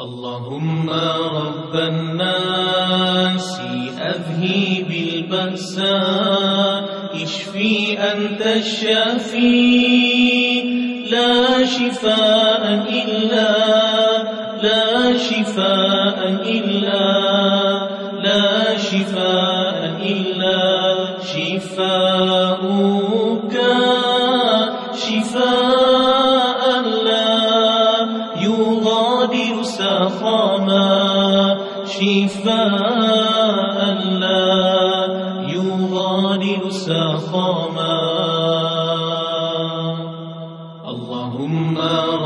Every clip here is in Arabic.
اللهم رب الناس أذهب البأساء اشفي أنت الشافي. لا شفاء إلا لا شفاء إلا لا شفاء إلا شفاؤك شفاء لا يغادر سقما. اللهم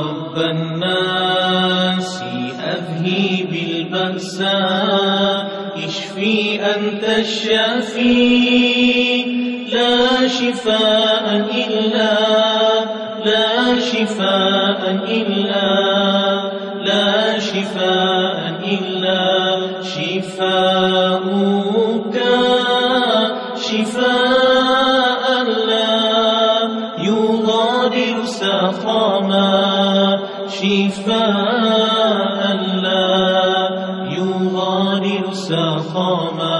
رب الناس أذهب البأساء اشفي أنت الشافي. لا شفاء إلا لا شفاء إلا لا شفاء إلا. شفاؤك شفاء لا يغادر سقما شفاء لا يغادر سقما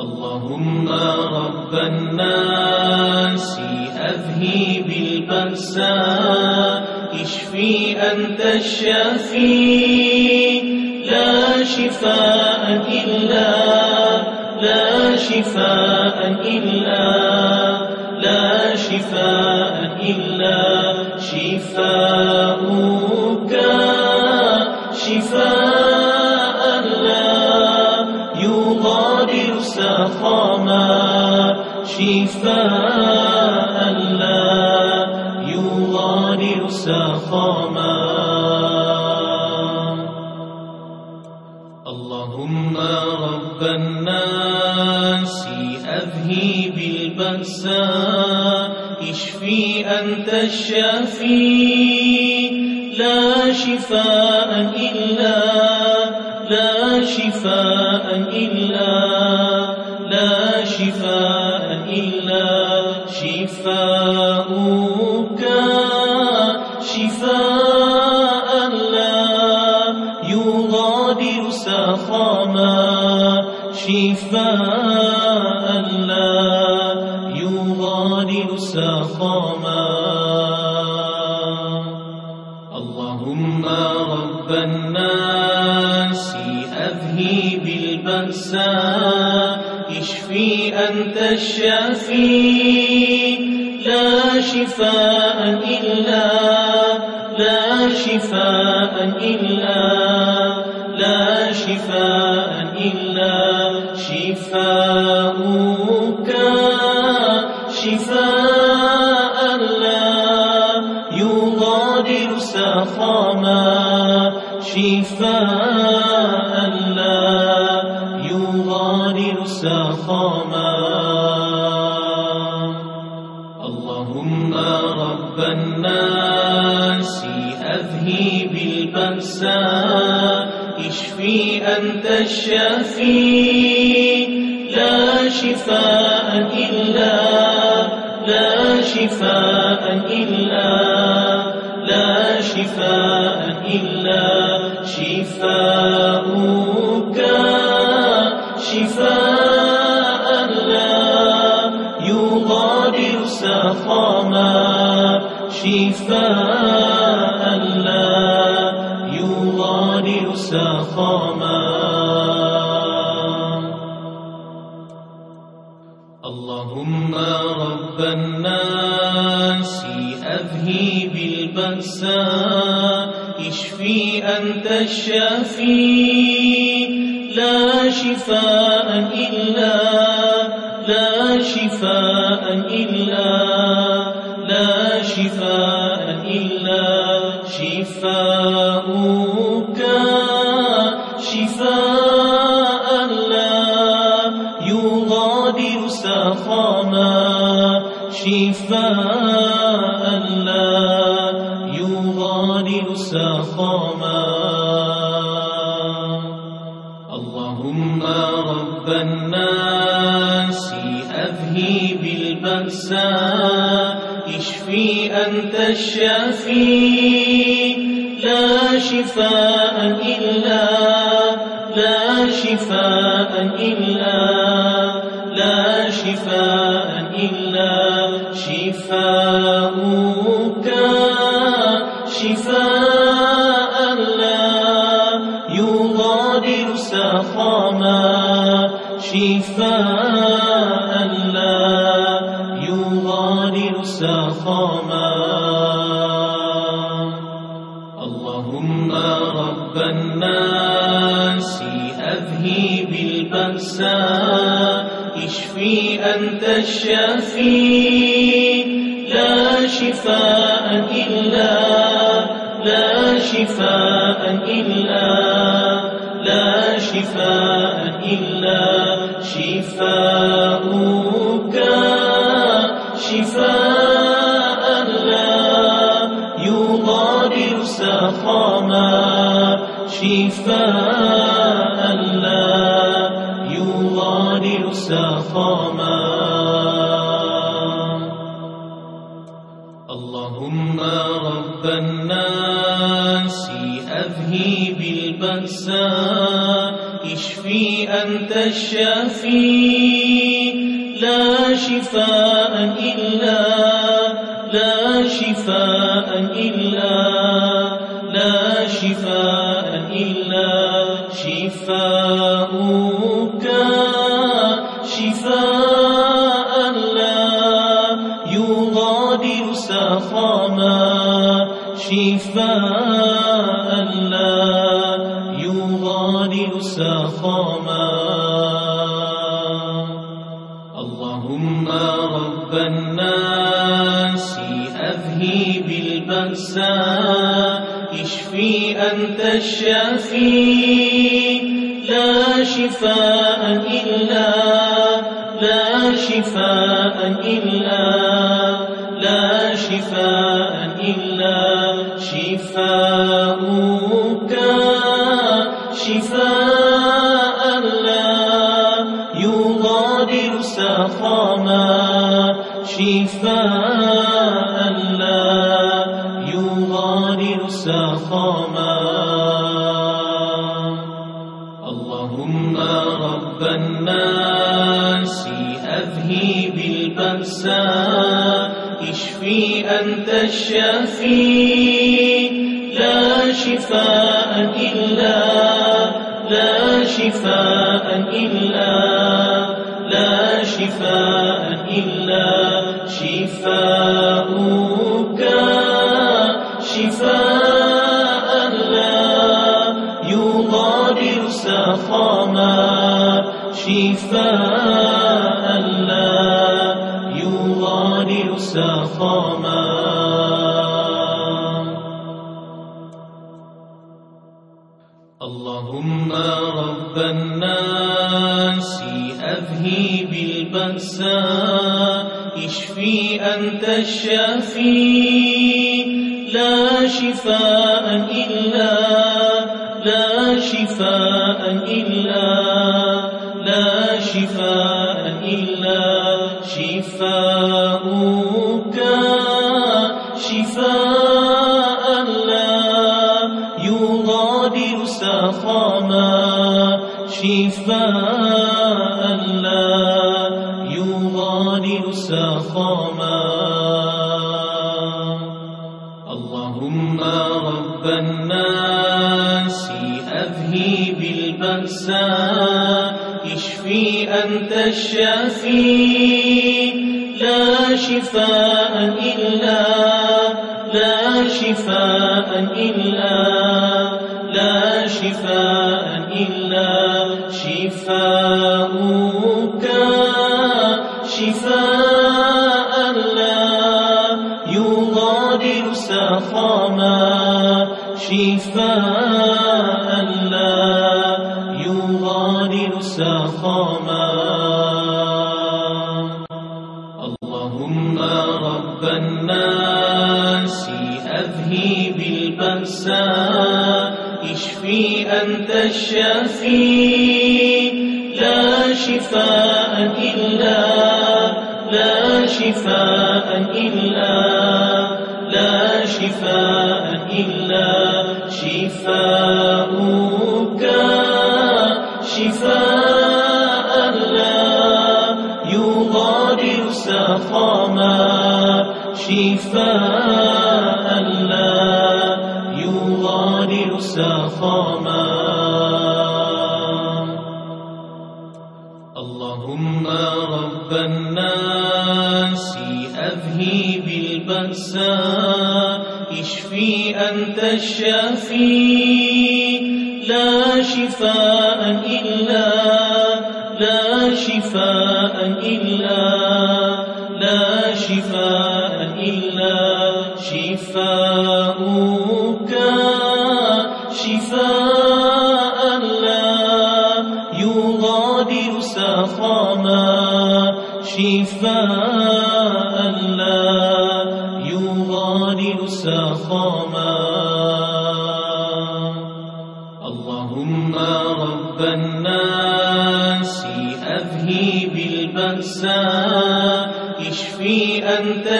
اللهم رب الناس أذهب البأساء اشفي أنت الشافي شفاء إلا لا شفاء إلا لا شفاء إلا. شفاؤك شفاء لا يغادر سقما شفاء رب الناس أذهب البأساء اشفي أنت الشافي. لا شفاء إلا لا شفاء إلا لا شفاء إلا شفاؤك شفاء لا يغادر سقما اللهم رب الناس أذهب البأساء اشفي أنت الشافي. لا شفاء إلا لا شفاء شفاء إلا لا شفاء الناس أذهب البأساء اشفي أنت الشافي. لا شفاء إلا لا شفاء إلا لا شفاء الشافي لا شفاء إلا لا شفاء إلا لا شفاء الشافي لا شفاء إلا لا شفاء إلا لا شفاء اشفي أنت الشافي لا شفاء إلا لا شفاء إلا لا شفاء إلا شفاؤك شفاء لا يغادر سقما شفاء الشافي لا شفاء إلا لا شفاء إلا إلا لا شفاء الشافي لا شفاء إلا لا شفاء إلا لا شفاء إلا شفاؤك. شفاء لا يغادر سقما شفاء لا يغادر سقما أنت شفاء إلا لا شفاء إلا لا شفاء إلا شفاءك شفاء لا يغادر سقما. شفاء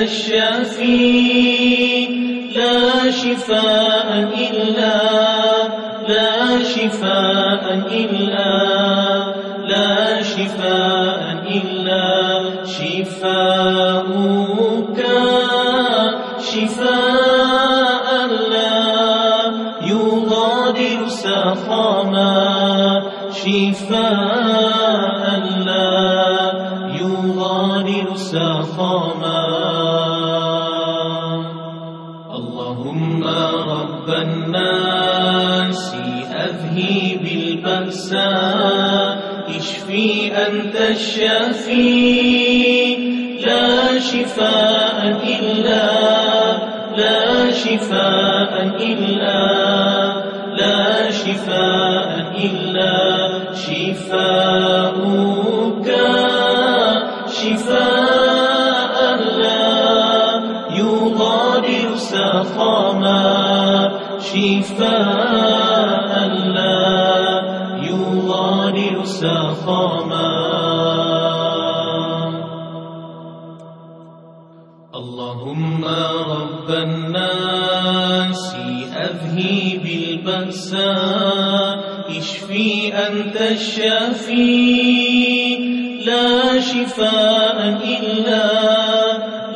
الشافي لا شفاء إلا لا شفاء إلا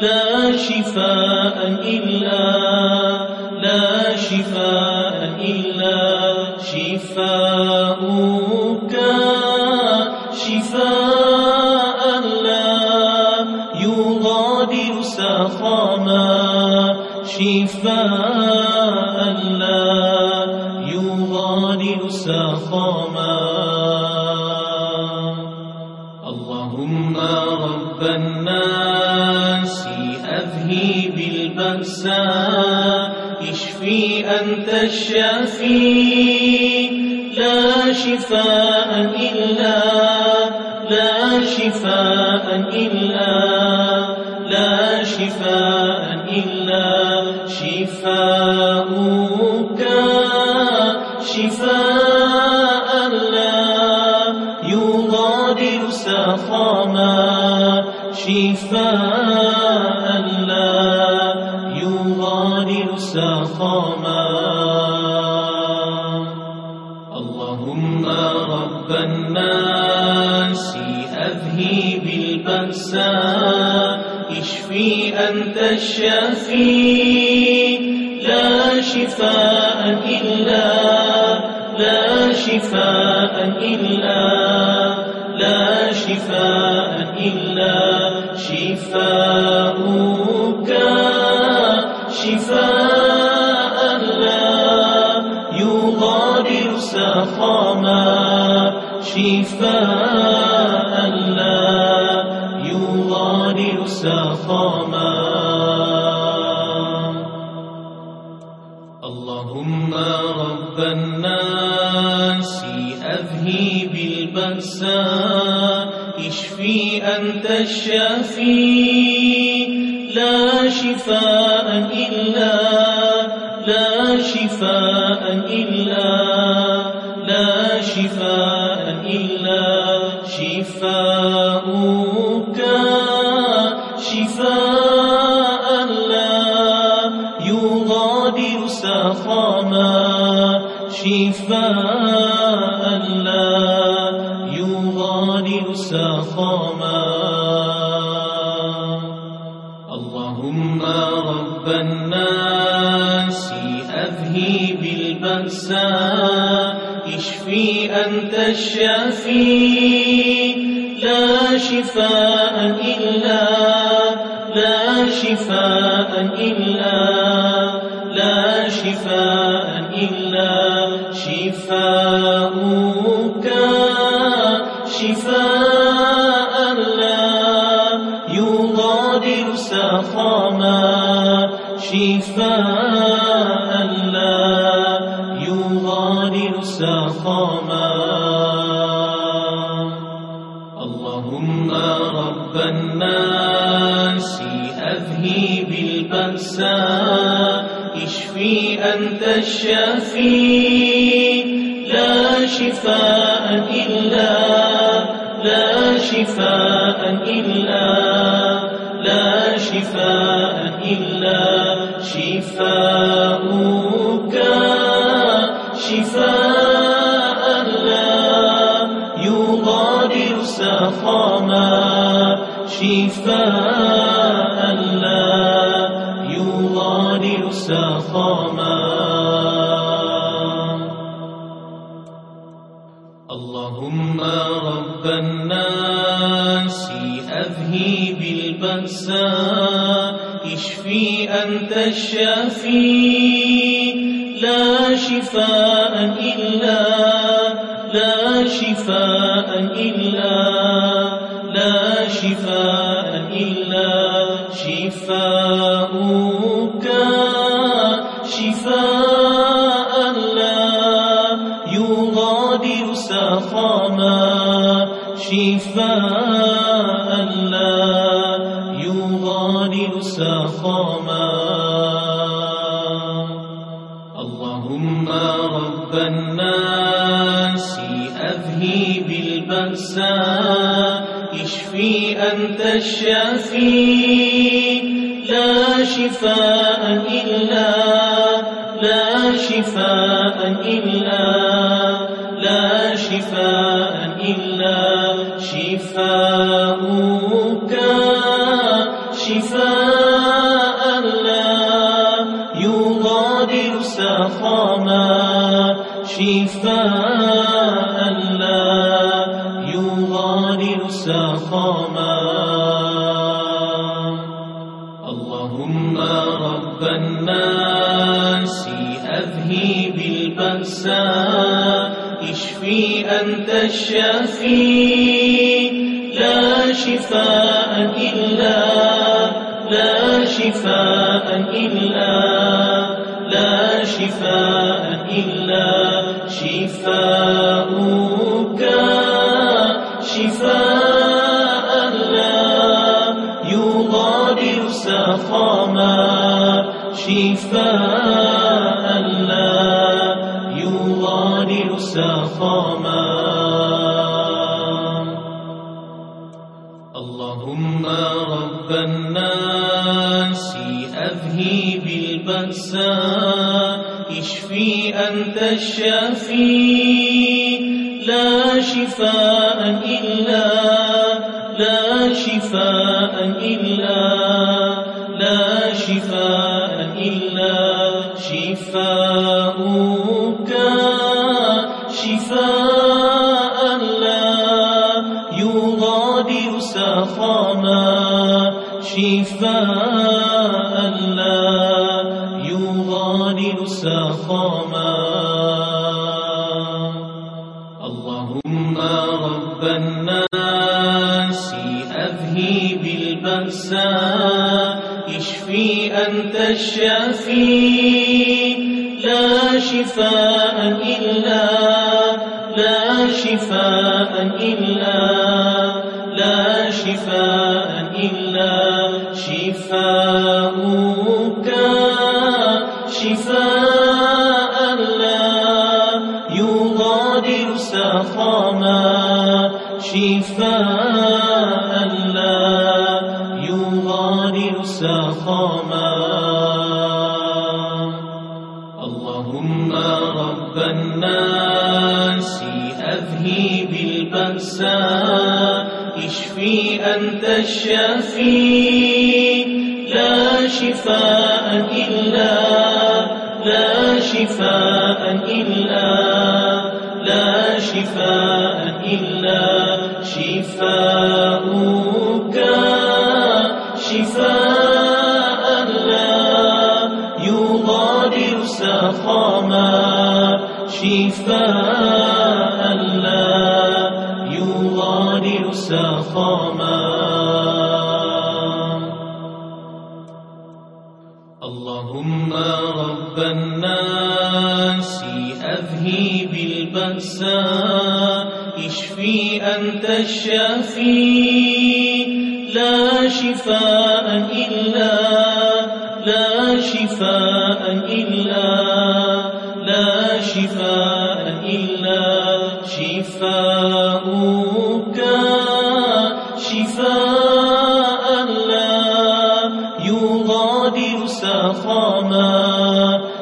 لا شفاء إلا لا شفاء إلا شفاءك شفاء لا يغادر سقما. شفاء الشفيع الشفيع لا شفاء إلا لا شفاء إلا لا شفاء إلا شفاءك شفاء لا يغادر سقما. شفاء النساء اشفي أنت الشافي. لا شفاء إلا لا شفاء إلا لنا الشافي لا شفاء إلا لا شفاء إلا لا شفاء إلا إلا الشفيع لا شفاء إلا لا شفاء إلا لا شفاء إلا شفاءك شفاء لا يغادر سخاما شفاء لا يغادر سخاما الشافي. لا شفاء إلا لا شفاء إلا لا شفاء شفاء إلا لا شفاء الشافي لا شفاء إلا لا شفاء إلا لا شفاء إلا شفاؤك. شفاء لا يغادر سقما.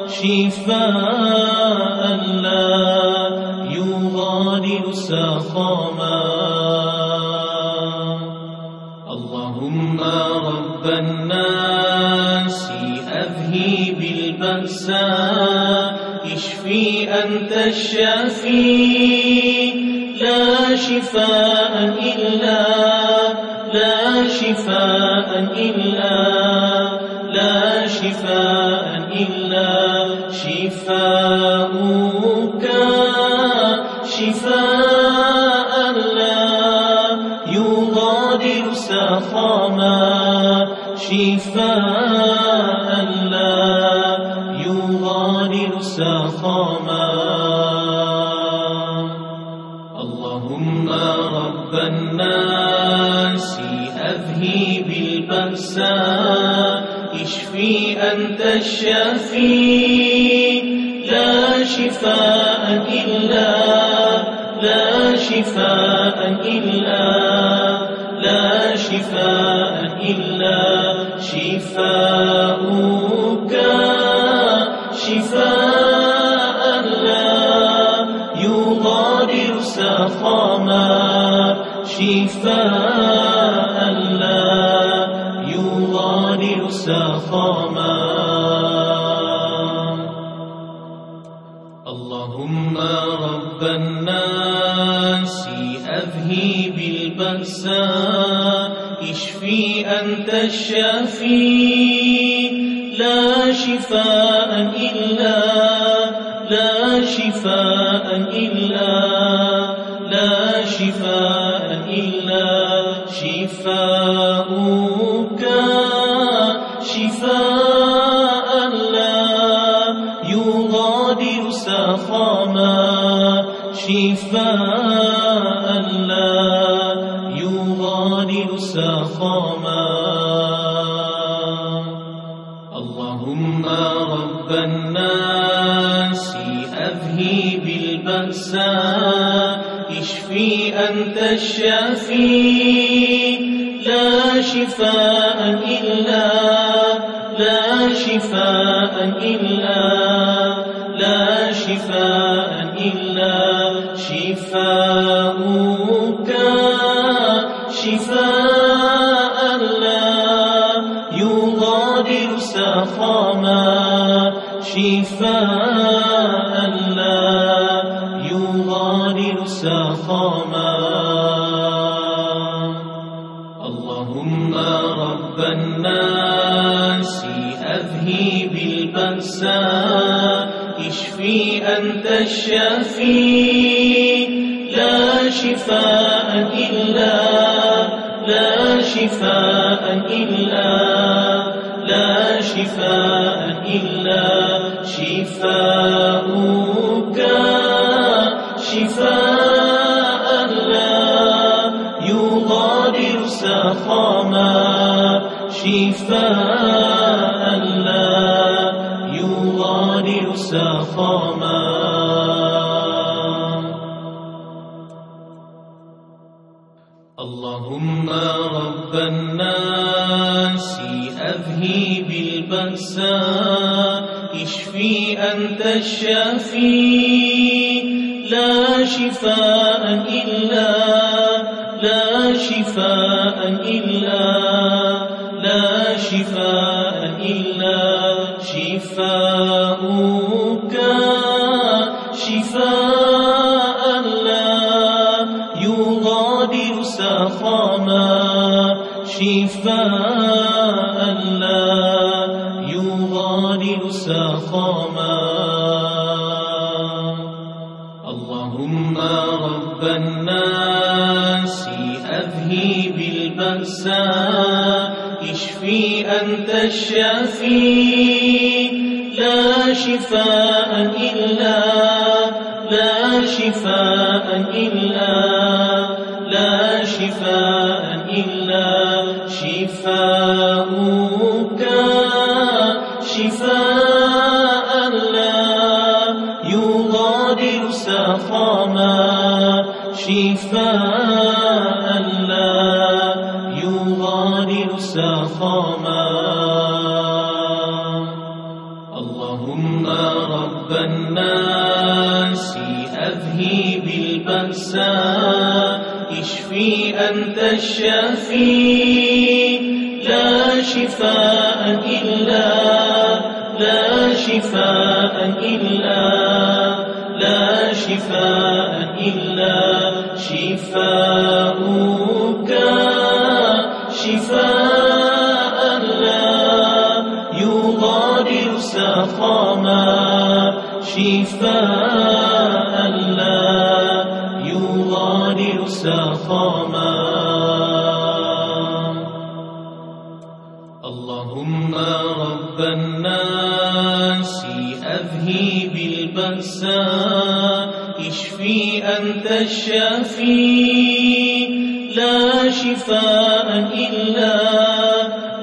شفاء لا يغادر سقما. الشافي لا شفاء إلا لا شفاء إلا لا شفاء إلا شفاؤك الشافي لا شفاء إلا لا شفاء إلا لا شفاء إلا شفاؤك. شفاء لا يغادر سقما شفاء لا يغادر سقما. اللهم رب الناس أذهب البأساء اشفي أنت الشافي لا شفاء إلا لا شفاء إلا لا شفاء إلا. شفاؤك شفاء لا يغادر سقما شفاء لا يغادر سقما اللهم رب الناس أذهب البأساء اشفي أنت الشافي لا شفاء إلا لا شفاء إلا لا شفاء إلا شفاؤك. شفاء لا يغادر سقما شفاء البأساء اشفي أنت الشافي. لا شفاء إلا لا شفاء إلا لا شفاء إلا شفاؤك. شفاء لا يغادر سقما شفاء لا يغادر سقما اللهم رب الناس أذهب البأساء اشفي أنت الشافي. لا شفاء إلا لا شفاء إلا لا شفاء إلا لا شفاء إلا شفاؤك الشافي لا شفاء إلا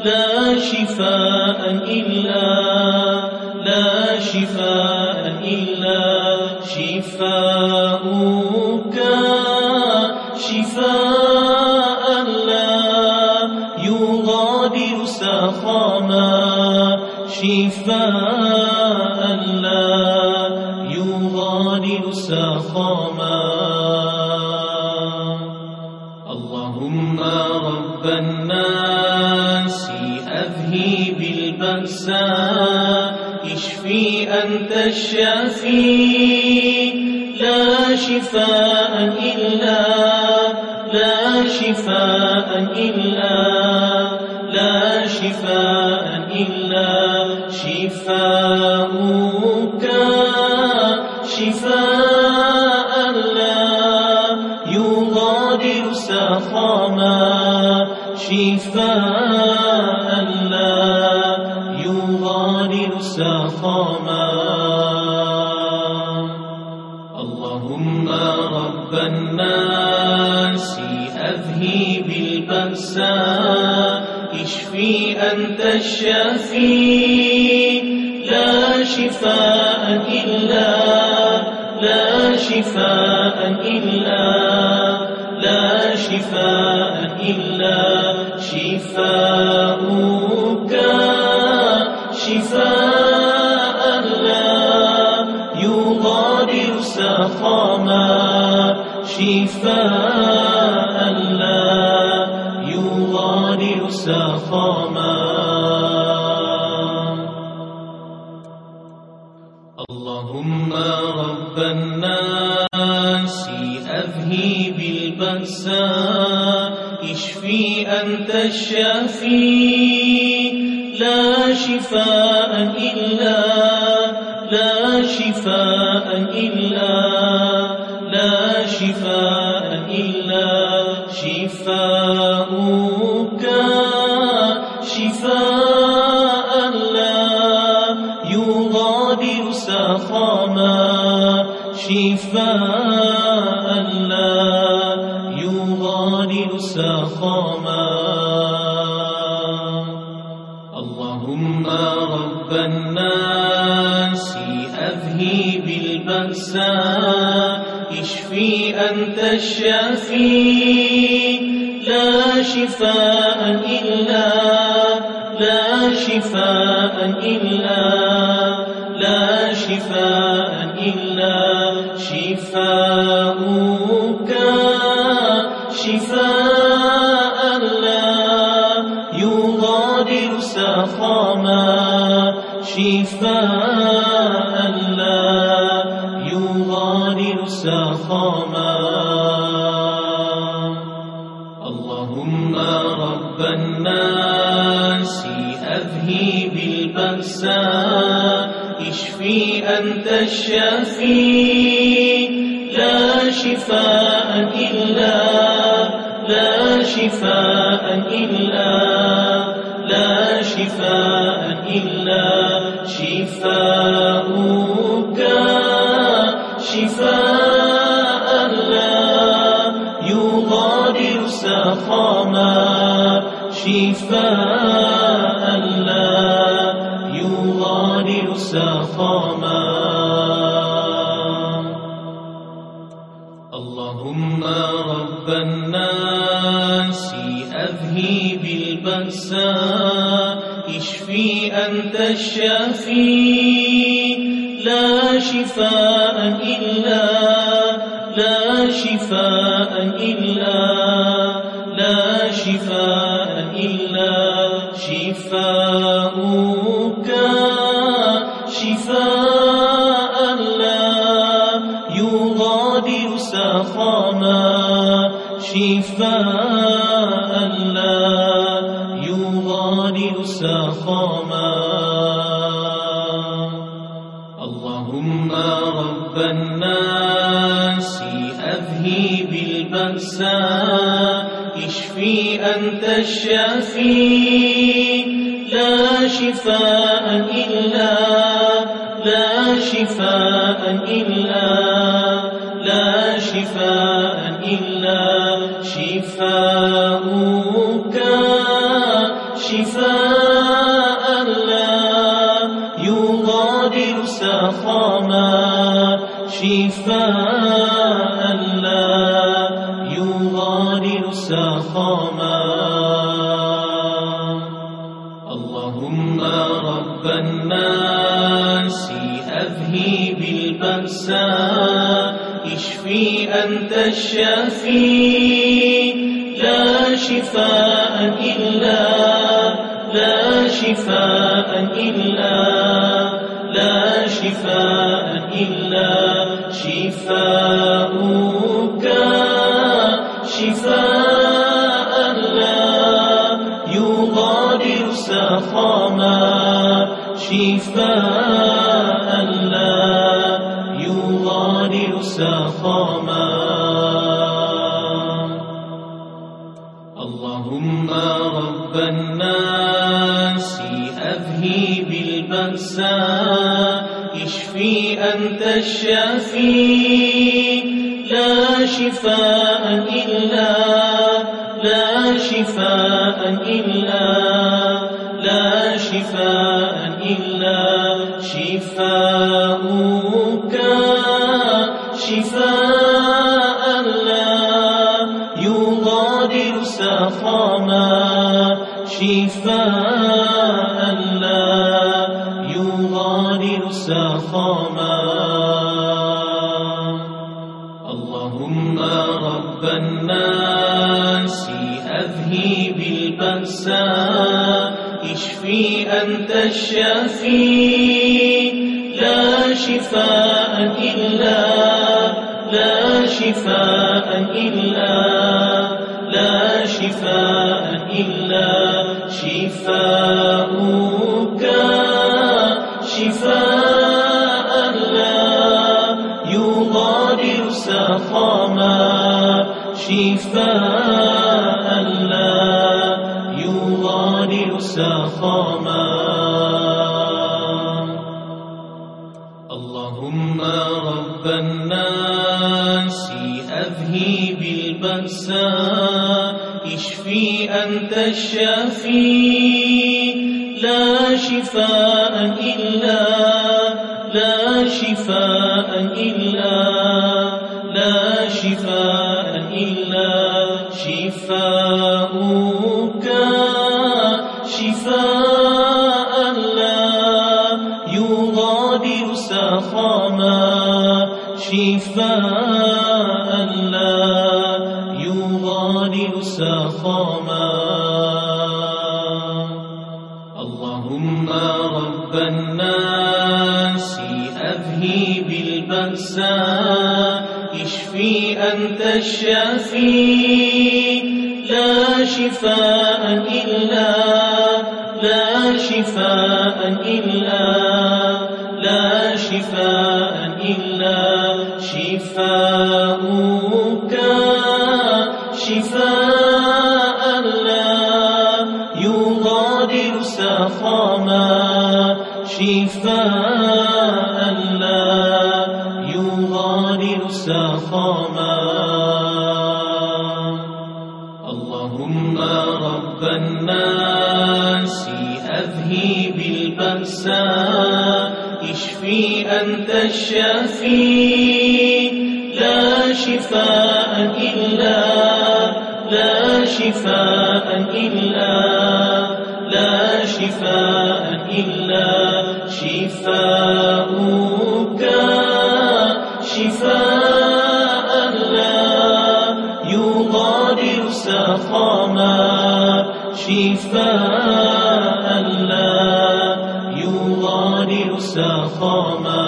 لا شفاء إلا لا شفاء إلا شفاؤك. شفاء لا يغادر سقما. شفاء لا يغادر سقما. الشافي لا شفاء شفاء إلا لا شفاء إلا. شفاؤك شفاء لا يغادر سقما. شفاء أنت سقما. اللهم رب الناس أذهب البأساء اشفي أنت الشافي. لا شفاء إلا لا شفاء إلا لا شفاء إلا. شفاؤك شفاء لا يغادر سقما. اللهم رب الناس أذهب البأساء اشفي أنت الشافي. لا شفاء إلا لا شفاء إلا لا شفاء شفاء لا يغادر سقما. اللهم رب الناس اشفي أنت الشافي. اللهم رب الناس أذهب البأساء اشفي أنت الشافي لا شفاء إلا لا شفاء إلا لا شفاء لا شفاء إلا لا شفاء إلا لا شفاء لا شفاء إلا لا شفاء إلا لا شفاء الناس أذهب البأساء اشفي أنت الشافي. لا شفاء إلا لا شفاء إلا لا شفاء إلا شفاؤك. شفاء لا يغادر سقما شفاء الشافي لا شفاء إلا لا شفاء إلا الشافي لا شفاء إلا لا شفاء إلا. اشفي أنت الشافي لا شفاء إلا لا شفاء إلا لا شفاء إلا شفاءك شفاء لا يغادر سقما شفاء سقما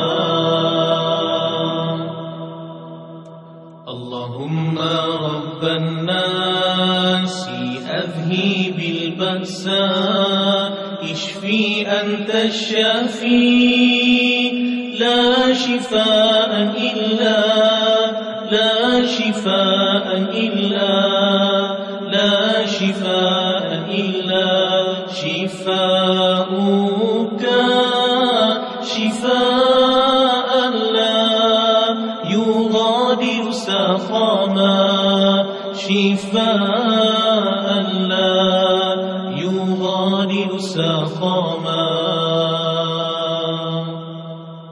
اللهم رب الناس أذهب البأساء اشفي أنت الشافي. لا شفاء إلا لا شفاء إلا. شفاء لا يغادر سقما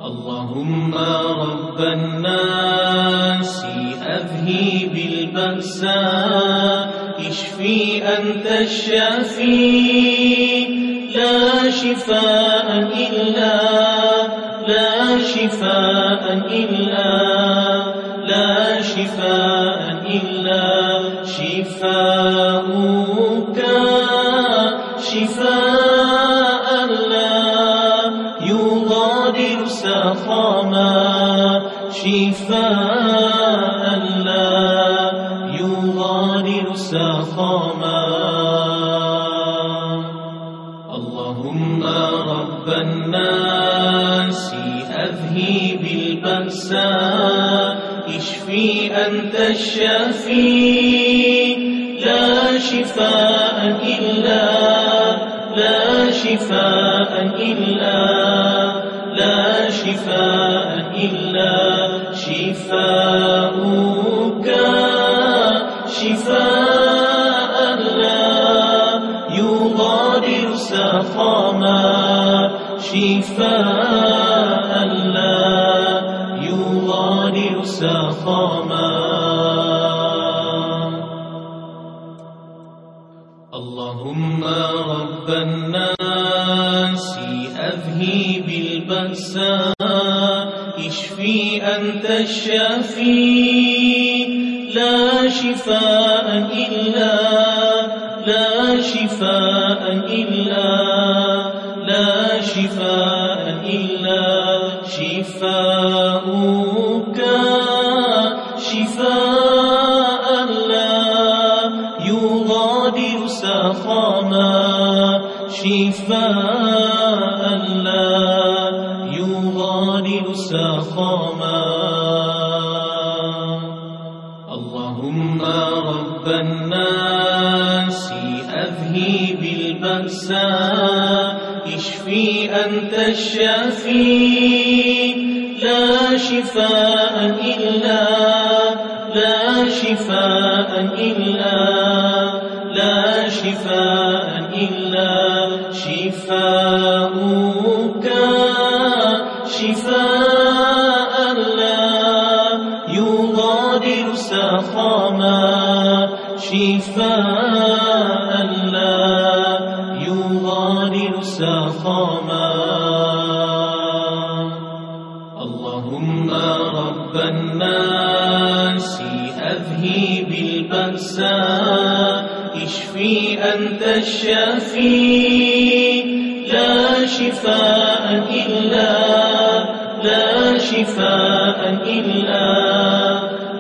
اللهم رب الناس أذهب البأساء اشفي أنت الشافي. لا شفاء إلا لا شفاء إلا لا شفاء إلا. شفاءك شفاء لا يغادر سقما شفاء لا يغادر سقما. اللهم رب الناس أذهب البأساء اشفي أنت الشافي لا شفاء إلا لا شفاء إلا لا شفاء إلا شفاءك شفاء لا يغادر سقما شفاء اشفي أنت الشافي؟ لا شفاء إلا لا شفاء إلا لا شفاء إلا شفاءك الشافي. لا شفاء إلا لا شفاء إلا لا شفاء إلا شفاءك شفاء شفاء إلا لا شفاء إلا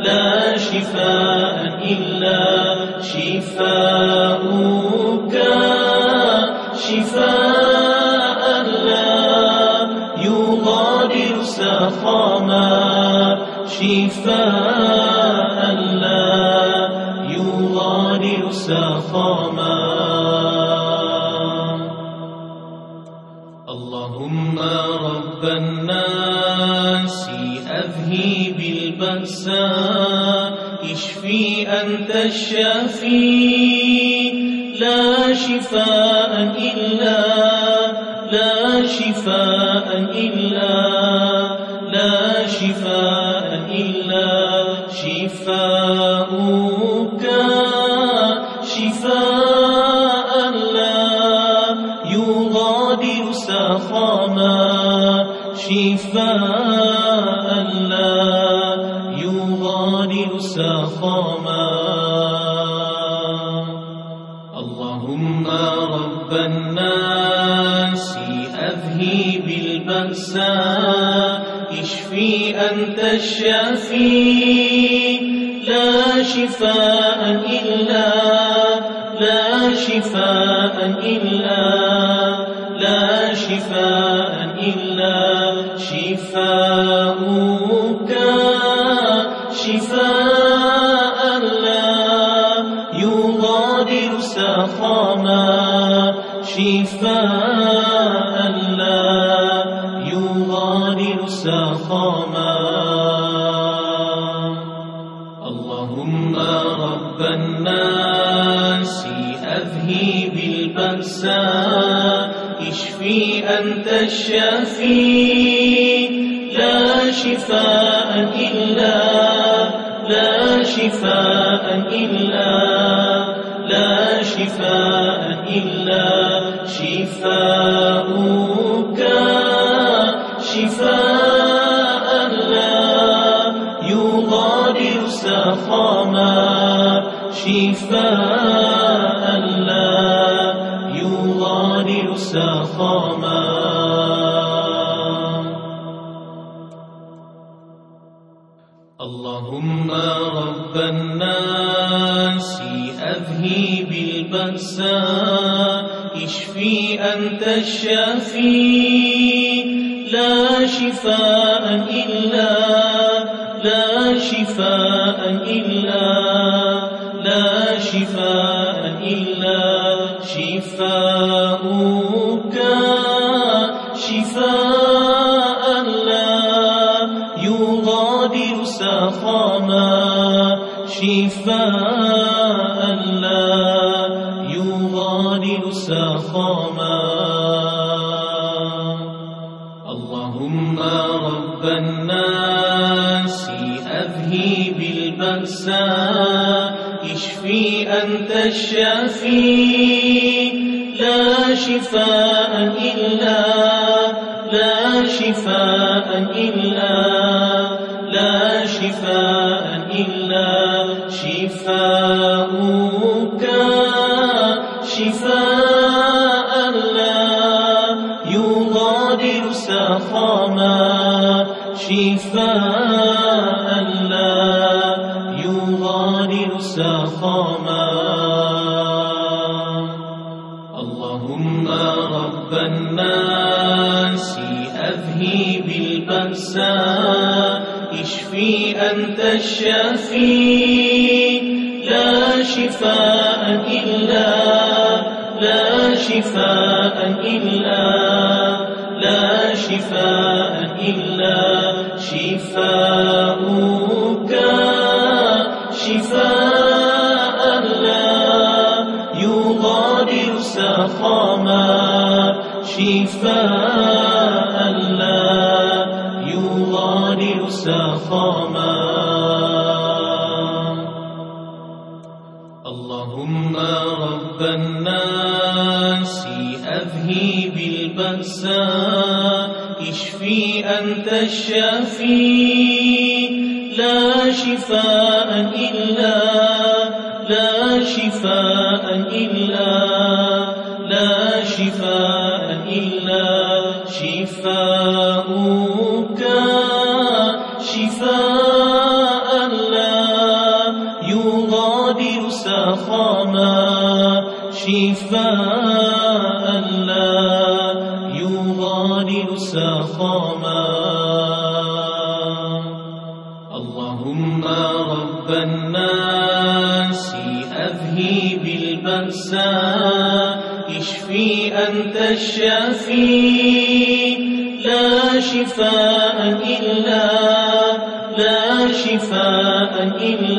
لا شفاء إلا. شفاؤك شفاء لا يغادر سقما شفاء أنت شفاء إلا لا شفاء إلا شفاؤك. شفاء لا يغادر سقما. شفاء لا يغادر سقما. الناس أذهب البأساء اشفي أنت الشافي. لا شفاء إلا لا شفاء إلا لا شفاء إلا شفاؤك شفاء لا يغادر سقما. اللهم رب الناس أذهب البأساء اشفي أنت الشافي لا شفاء إلا لا شفاء إلا لا شفاء شفاء لا يغادر سقما اللهم رب الناس أذهب البأساء اشفي أنت الشافي لا شفاء إلا لا شفاء إلا. شفاء إلا شفاؤك. شفاء لا يغادر سقما. شفاء لا يغادر سقما. اللهم رب الناس أذهب اشفي أنت الشافي لا شفاء إلا لا شفاء إلا لا شفاء إلا شفاؤك شفاء لا يغادر سقما شفاء الشافي لا شفاء إلا لا شفاء إلا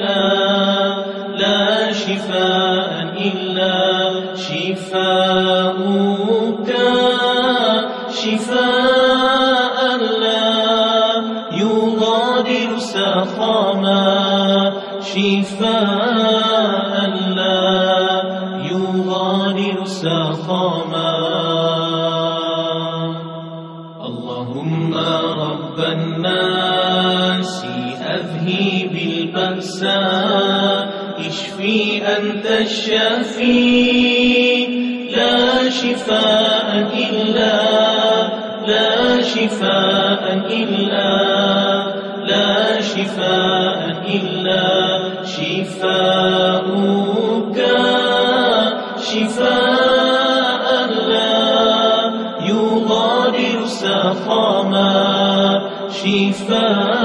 شفاء إلا لا شفاء إلا. شفاؤك شفاء لا. يغادر سقما شفاء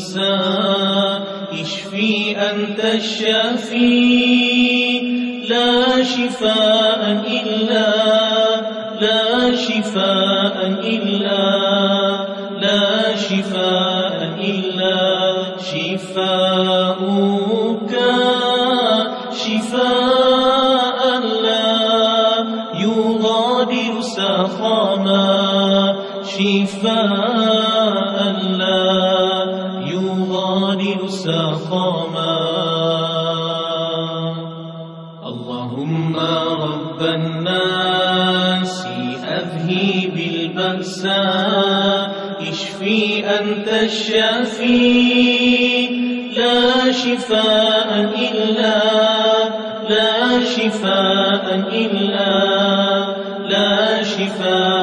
البأساء اشفي أنت الشافي. لا شفاء إلا لا شفاء إلا لا شفاء إلا شفاؤك. شفاء لا يغادر سقما شفاء الشافي لا شفاء إلا لا شفاء إلا لا شفاء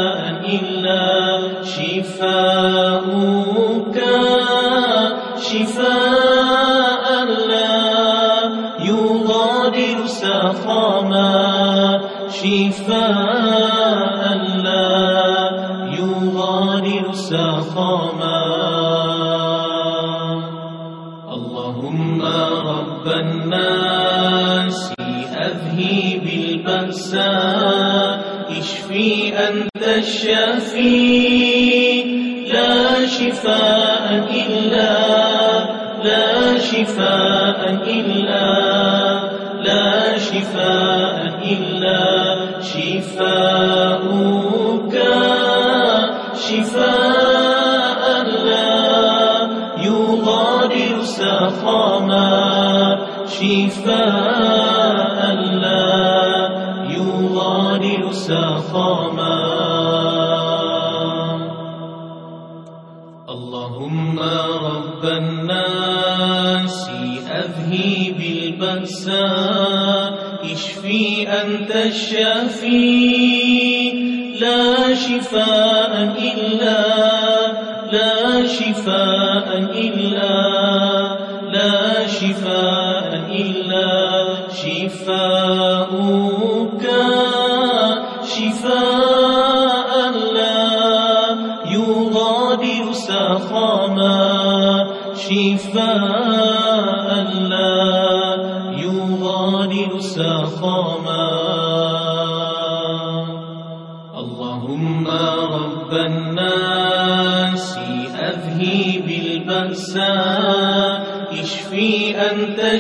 شفاء لا يغادر سقما اللهم رب الناس أذهب البأساء اشفي أنت الشافي.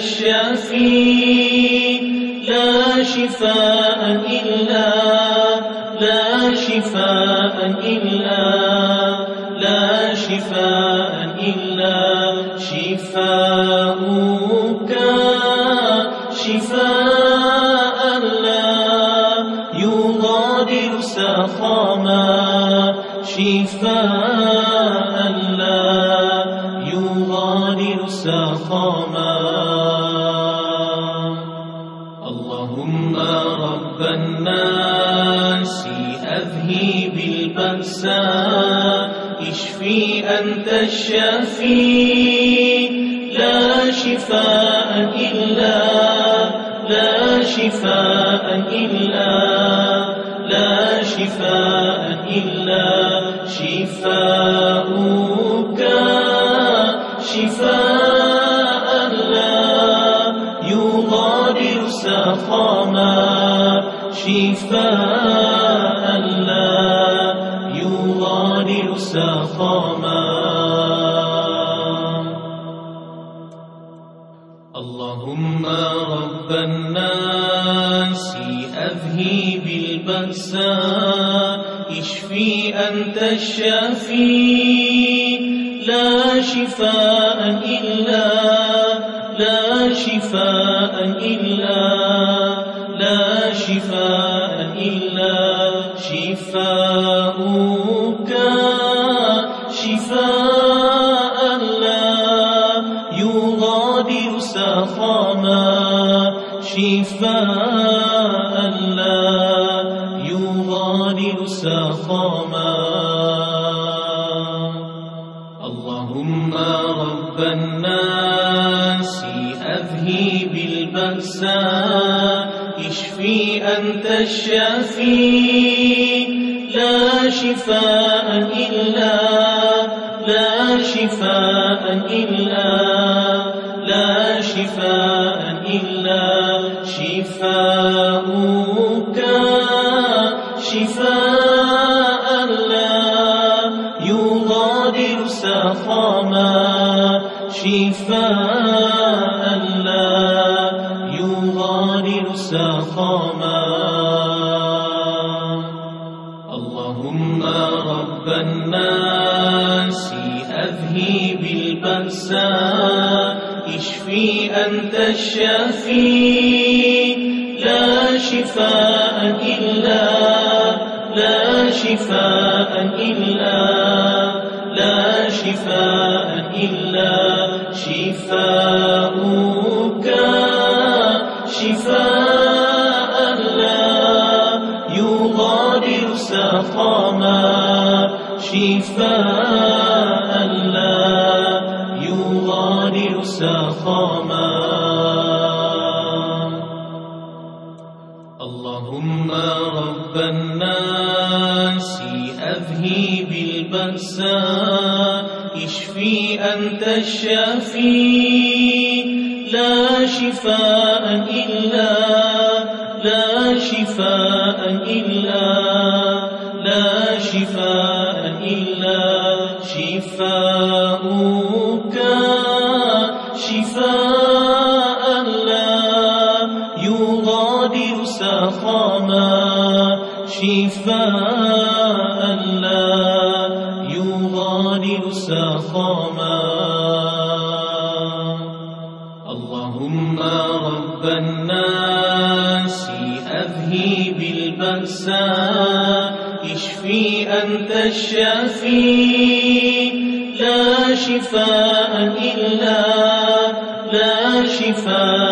الشافي لا شفاء إلا لا شفاء إلا لا شفاء سقما شفاء لا يغادر سقما اللهم رب الناس أذهب البأساء اشفي أنت الشفي لا شفاء إلا لا شفاء إلا لا شفاء إلا شفاؤك. شفاء لا يغادر سقما. شفاء لا يغادر سقما. أنت الشفي لا شفاء إلا لا شفاء إلا أنت الشفي لا شفاء إلا لا شفاء إلا لا شفاء إلا شفاؤك. شفاء لا يغادر سقما شفاء لا يغادر سقما البأساء اشفي أنت الشفي لا شفاء إلا لا شفاء إلا لا شفاء إلا شفاؤك. شفاء لا يغادر سقما. شفاء أنت الشفي لا شفاء إلا لا شفاء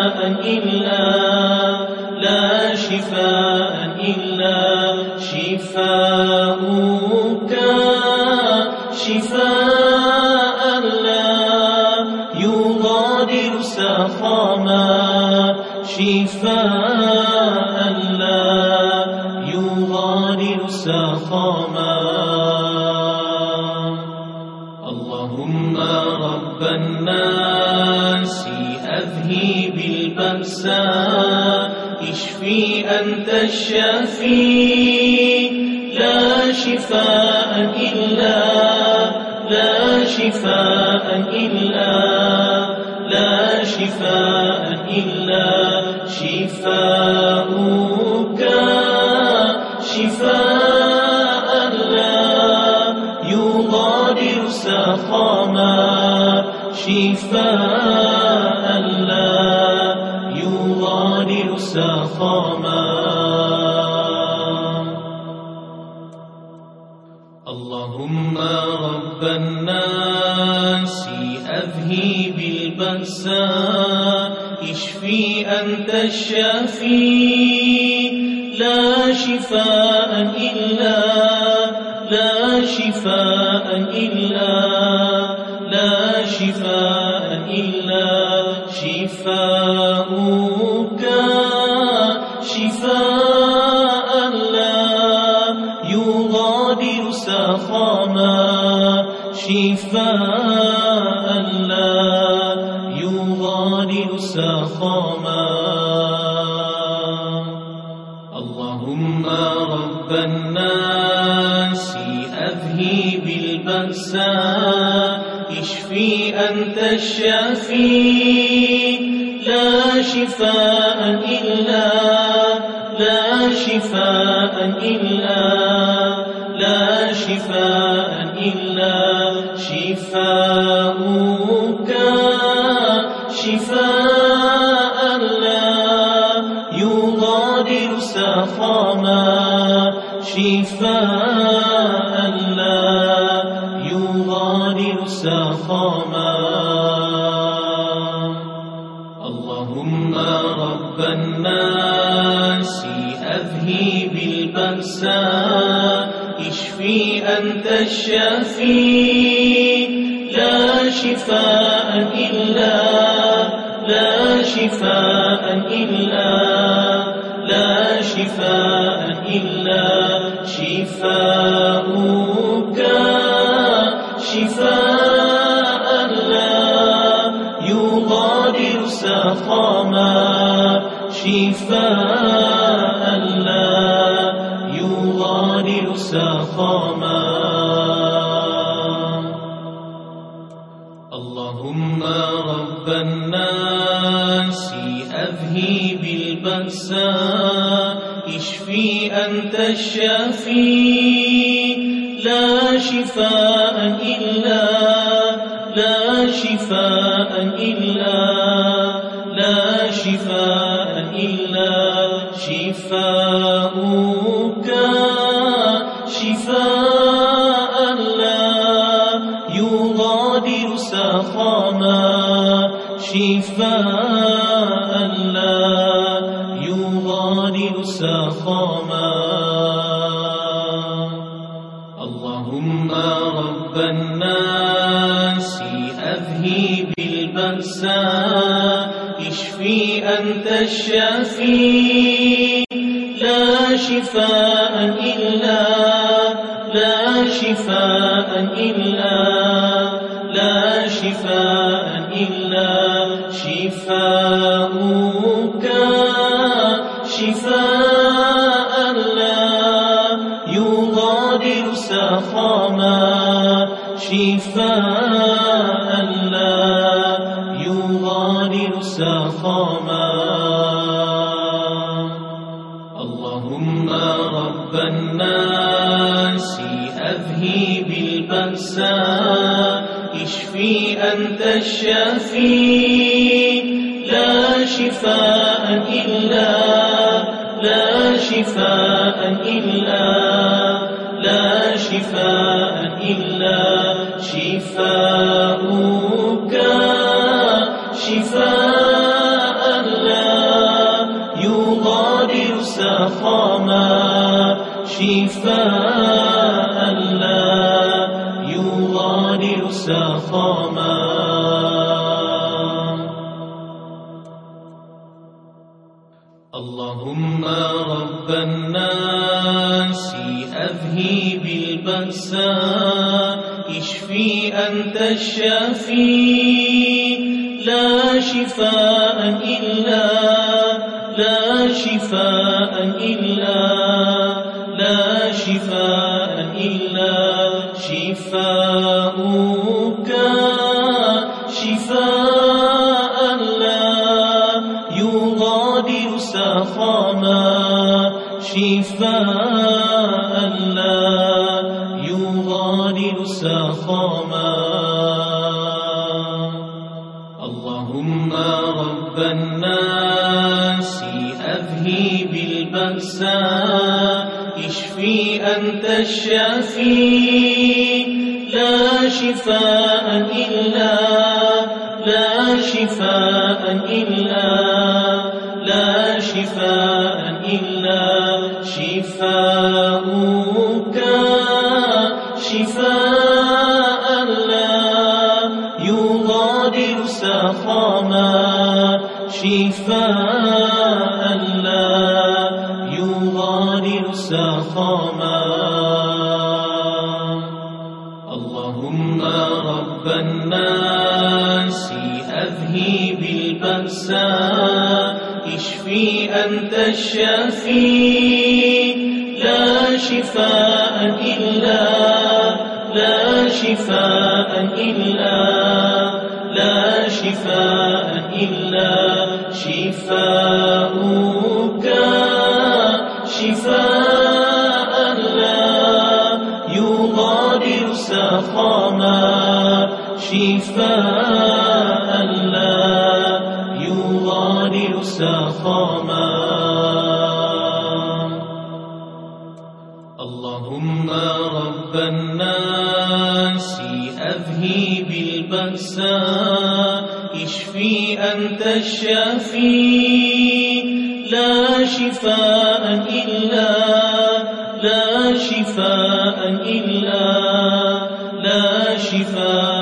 أنت الشفي لا شفاء إلا لا شفاء إلا لا شفاء إلا شفاؤك. شفاء لا يغادر شفاء لا يغادر سقما. اللهم رب الناس أذهب البأساء اشفي أنت الشافي. لا شفاء إلا لا شفاء إلا لا شفاء إلا شفاءك لا يغادر سقما اللهم رب الناس أذهب البأساء اشفي أنت الشافي. لا شفاء إلا لا شفاء إلا لا شفاء إلا. الشافي لا شفاء إلا لا شفاء إلا لا شفاء إلا شفاءك شفاء لا يغادر سقما شفاء لا يغادر سقما البأساء اشفي أنت الشافي؟ لا شفاء إلا لا شفاء إلا لا شفاء إلا شفاءك أنت شفاء إلا شفاءك شفاء لا يغادر سقما. شفاء لا يغادر سقما. اللهم رب الناس البأساء اشفي أنت الشافي؟ لا شفاء إلا لا شفاء إلا لا شفاء إلا شفاءك شفاء لا يغادر سقما شفاء اشفي أنت الشافي؟ لا شفاء إلا لا شفاء إلا لا شفاء إلا شفاؤك شفاء لا يغادر سقما شفاء الشافي لا شفاء إلا لا شفاء إلا. البأساء اشفي أنت الشافي. لا شفاء إلا لا شفاء إلا لا شفاء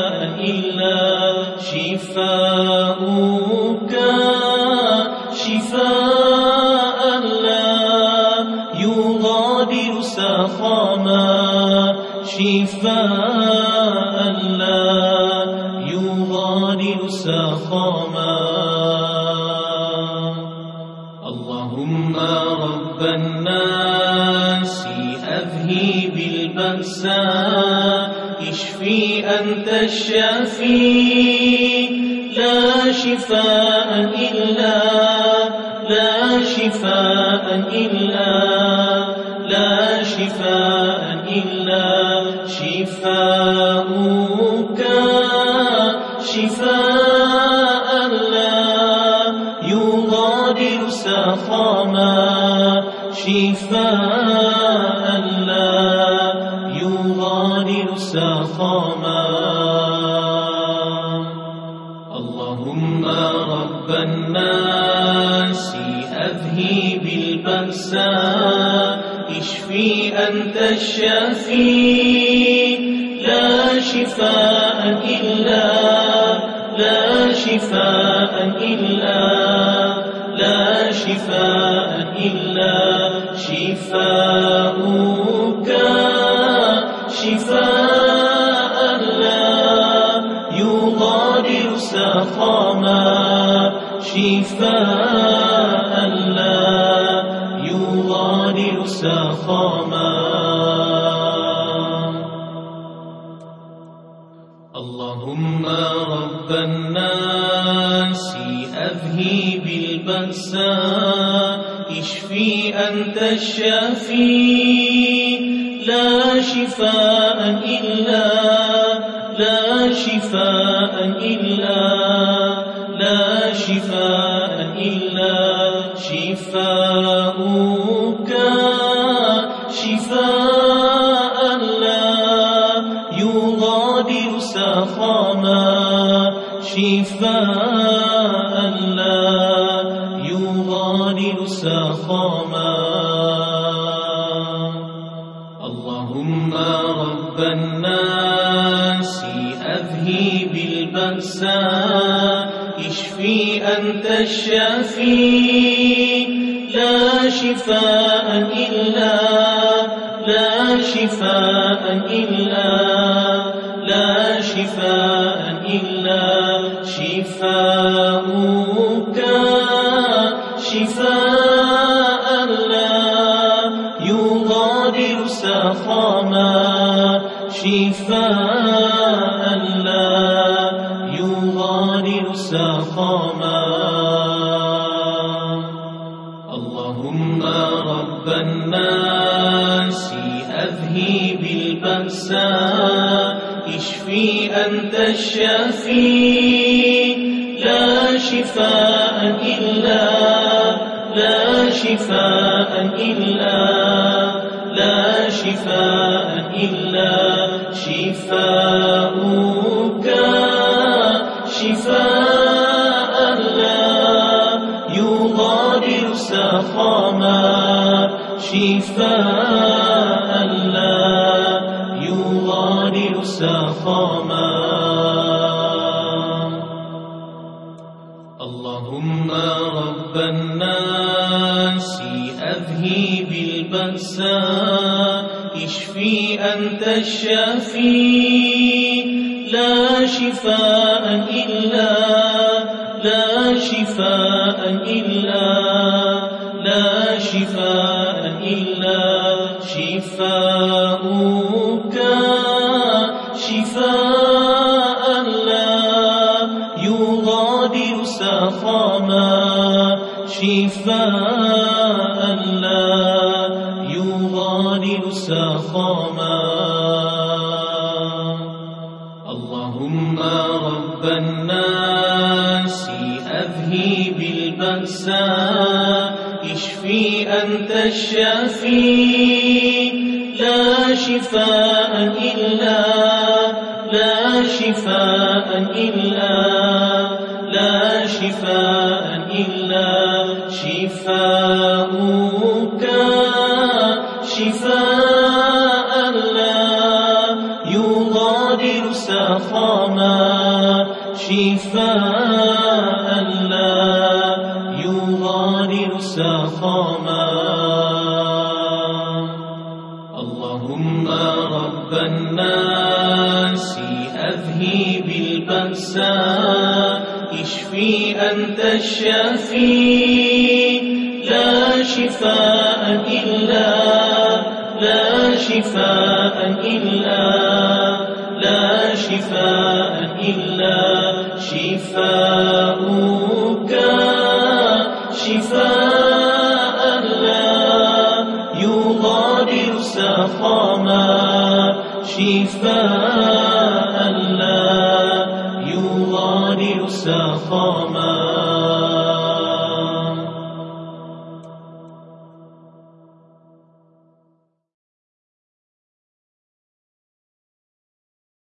شفاء إلا لا شفاء إلا شفاء لا يغادر سقما اللهم رب الناس أذهب البأساء اشفي أنت الشافي. لا شفاء إلا لا شفاء إلا. لا شفاء إلا شفاؤك. شفاء لا يغادر سقما. شفاء الشافي لا شفاء إلا لا شفاء إلا الناس أذهب البأساء اشفي أنت الشافي لا شفاء إلا لا شفاء إلا لا شفاء إلا. شفاؤك شفاء لا يغادر سقما شفاء الشافي لا شفاء إلا لا شفاء إلا لا شفاء إلا شفاؤك